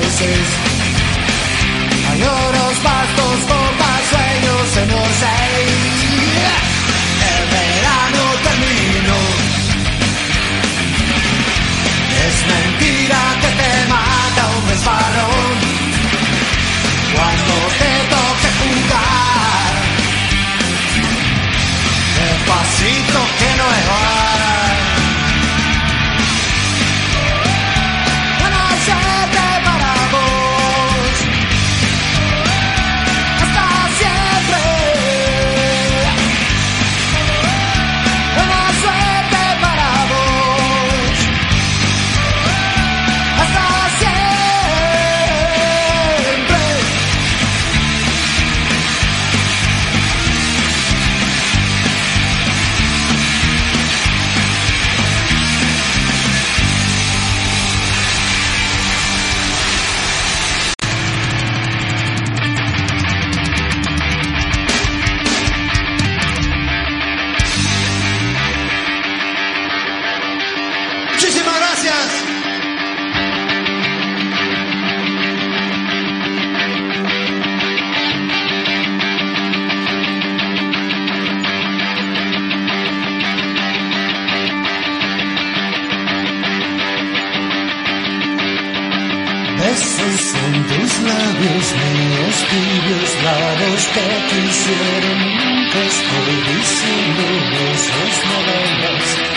Places. tibios lados te quisieron, te escondí sin los no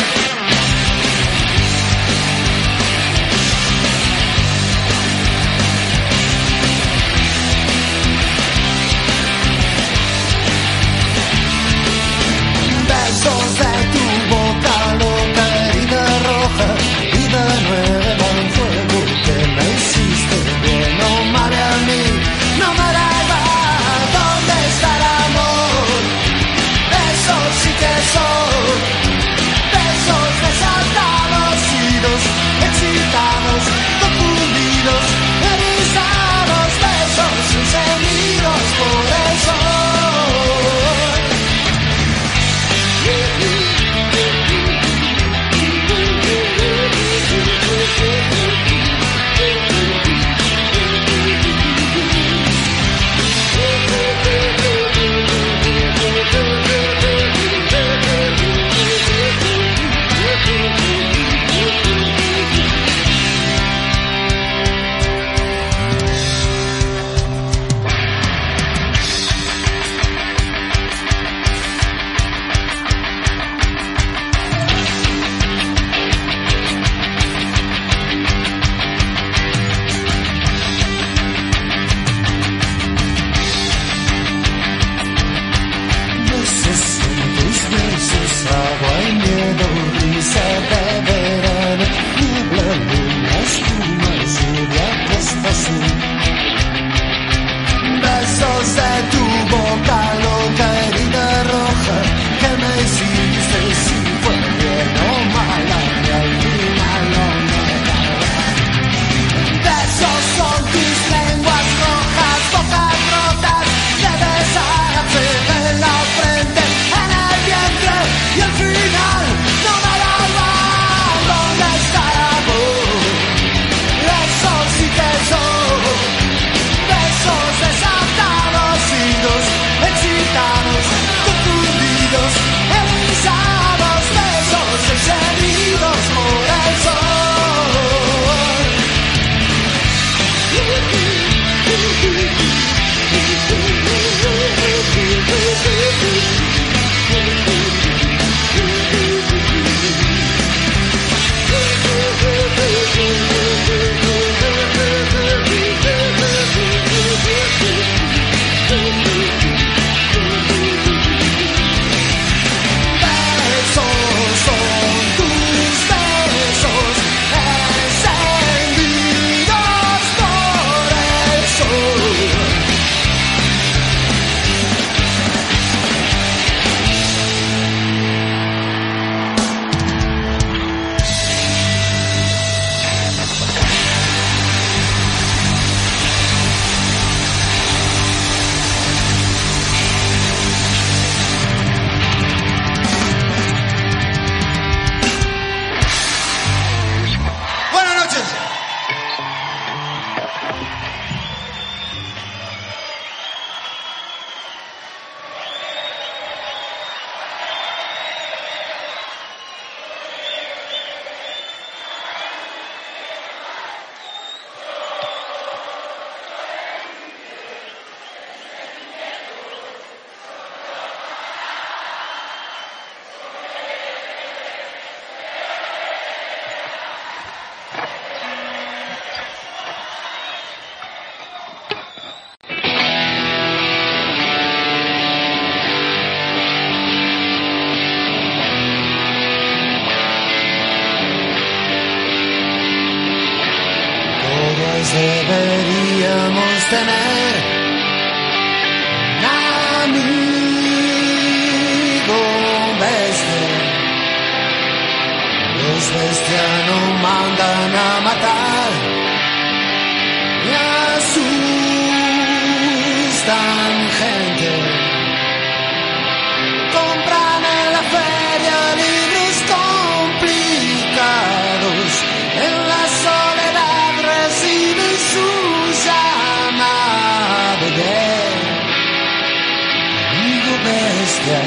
amigo bestia.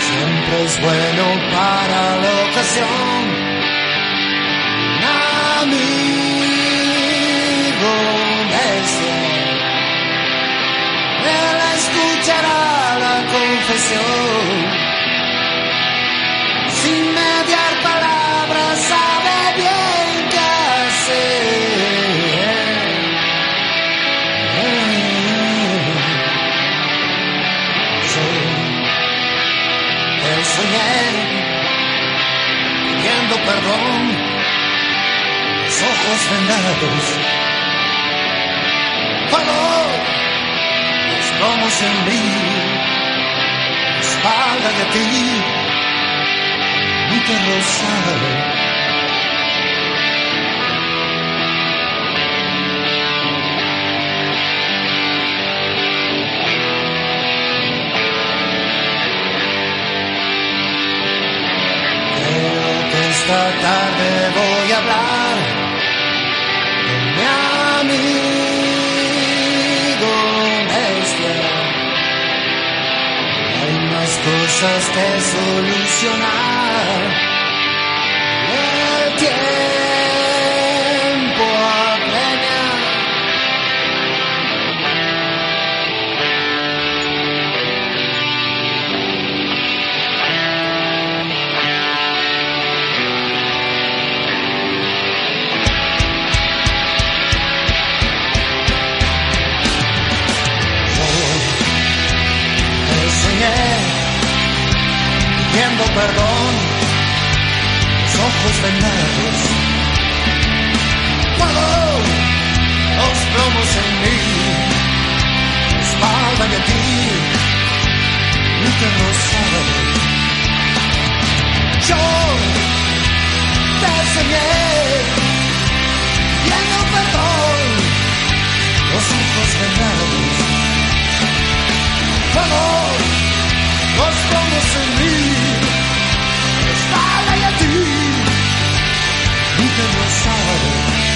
Siempre es bueno para la ocasión. Un amigo bestia. Él escuchará la confesión. Sin mediar pidiendo perdón, los ojos vendados. Fuego, los lomos en mí, la espalda de ti, mi rosado. Esta tarde voy a hablar con mi amigo bestia. Hay más cosas que solucionar. Perdón, los ojos vendados. Fuego, los plomos en mí, espalda de ti, mi rosado. Yo te soñé pidiendo perdón, los ojos vendados. Fuego, los plomos en mí, in the solid.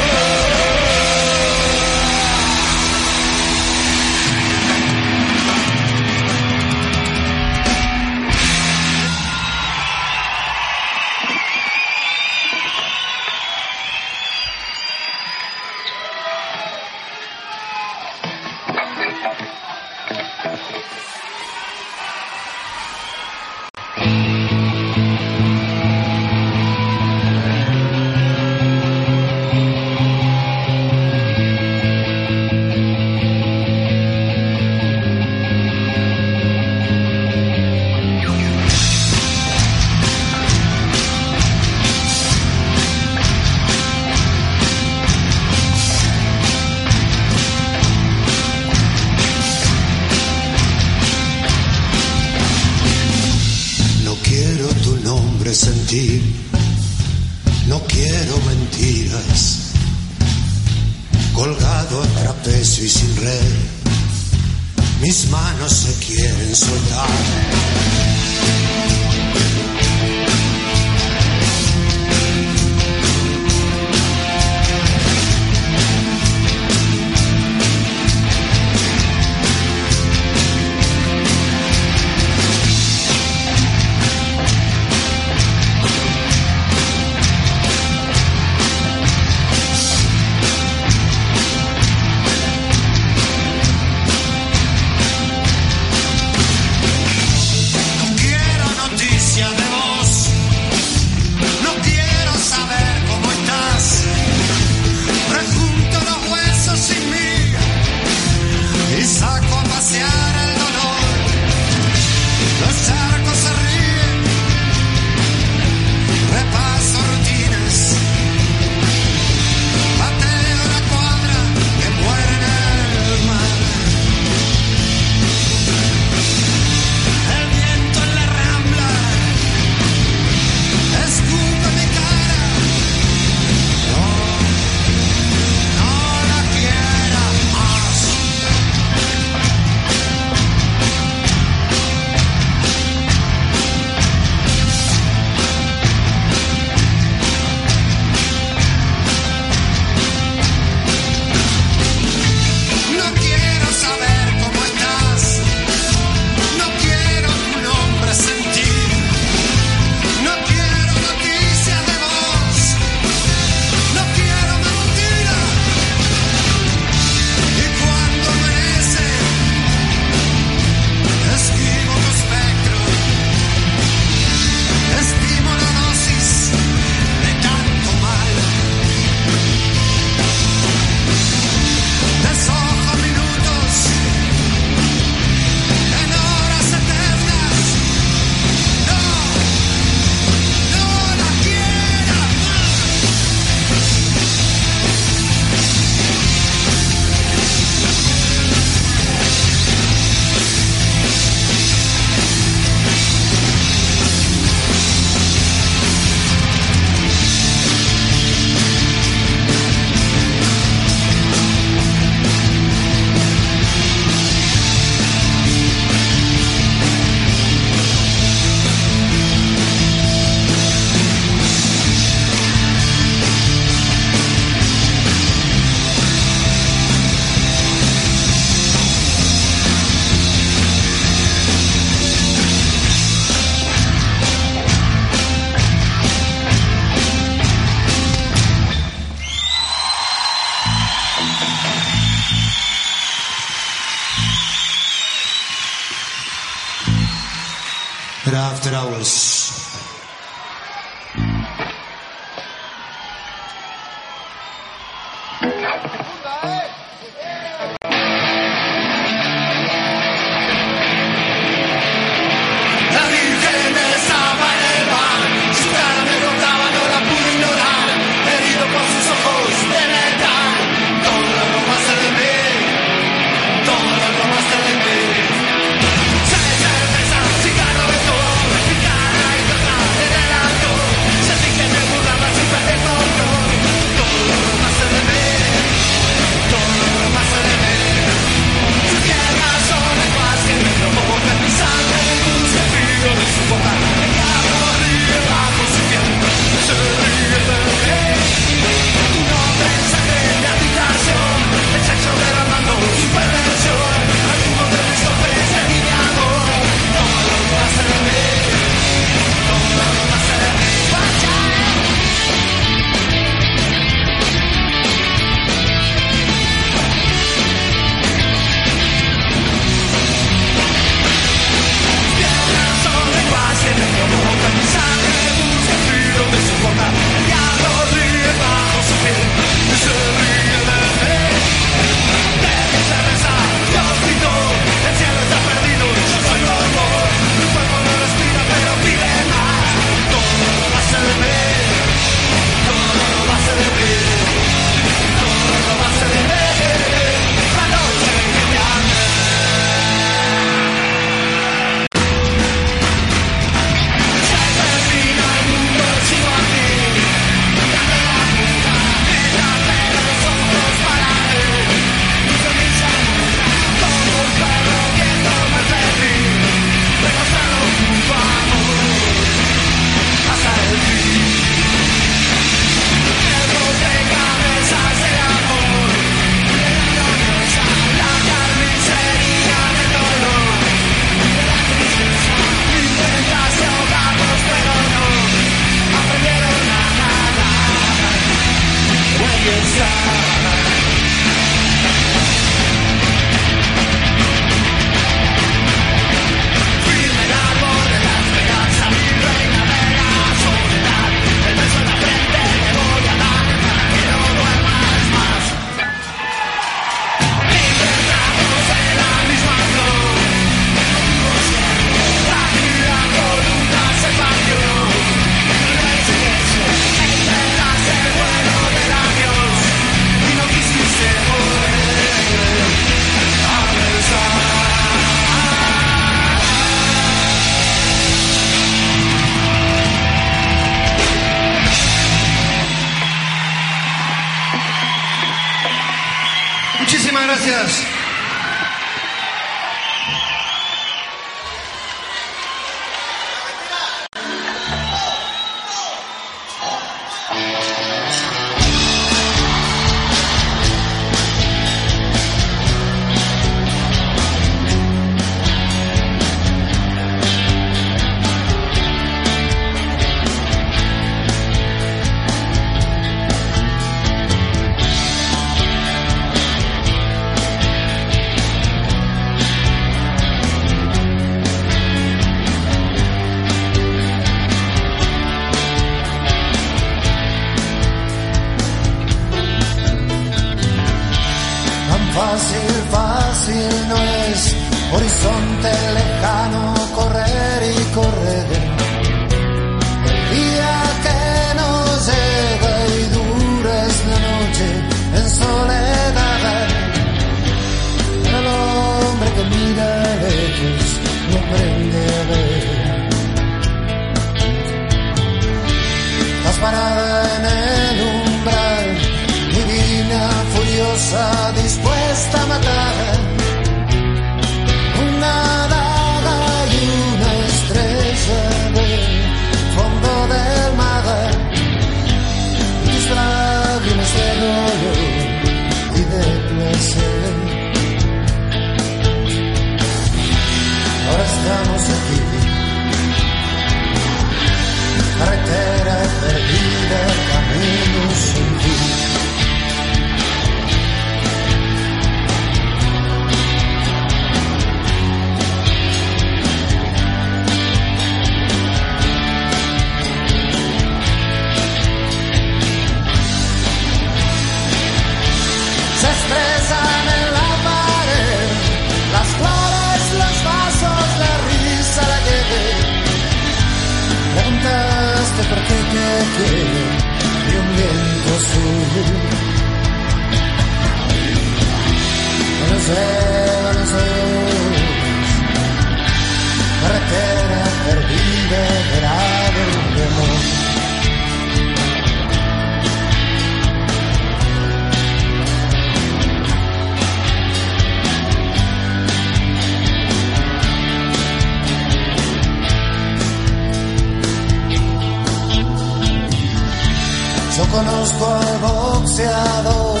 Conozco al boxeador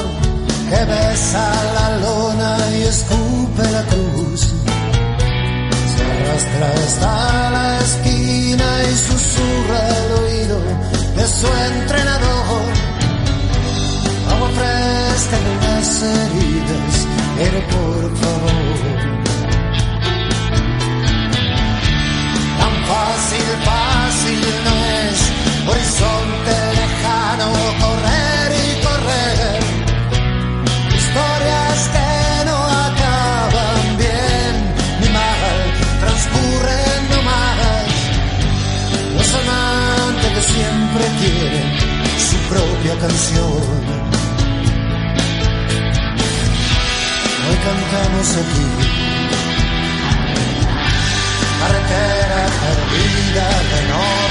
que besa la lona y escupe la cruz. Se arrastra hasta la esquina y susurra el oído de su entrenador. Agua fresca en las heridas, pero por favor. Tan fácil, fácil no es, horizonte lejano, correr y correr. Historias que no acaban bien ni mal, transcurren nomás. Los amantes que siempre quieren su propia canción. Hoy cantamos aquí carretera perdida en otro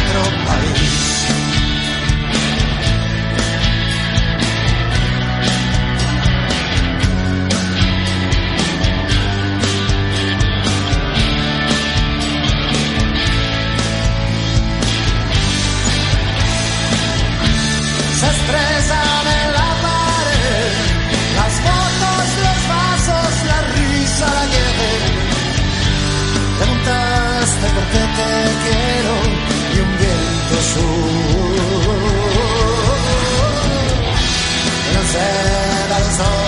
viento sur. Que no se da los